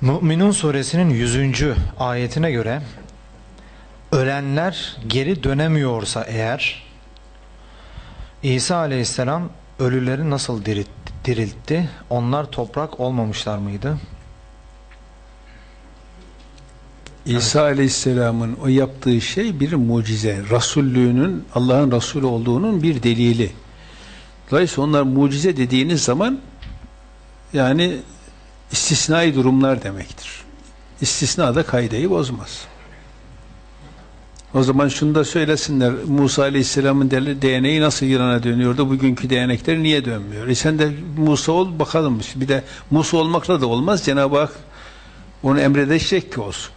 Müminun suresinin 100. ayetine göre ölenler geri dönemiyorsa eğer İsa aleyhisselam ölüleri nasıl dirilt- diriltti? Onlar toprak olmamışlar mıydı? İsa Aleyhisselam'ın o yaptığı şey bir mucize. Rasullüğünün, Allah'ın Resulü olduğunun bir delili. Dolayısıyla onlar mucize dediğiniz zaman yani istisnai durumlar demektir. İstisna da kaideyi bozmaz. O zaman şunu da söylesinler. Musa Aleyhisselam'ın değneği nasıl Yılan'a dönüyordu? Bugünkü değnekler niye dönmüyor? E sen de Musa ol bakalım. Bir de Musa olmakla da olmaz. Cenab-ı Hak onu emredecek ki olsun.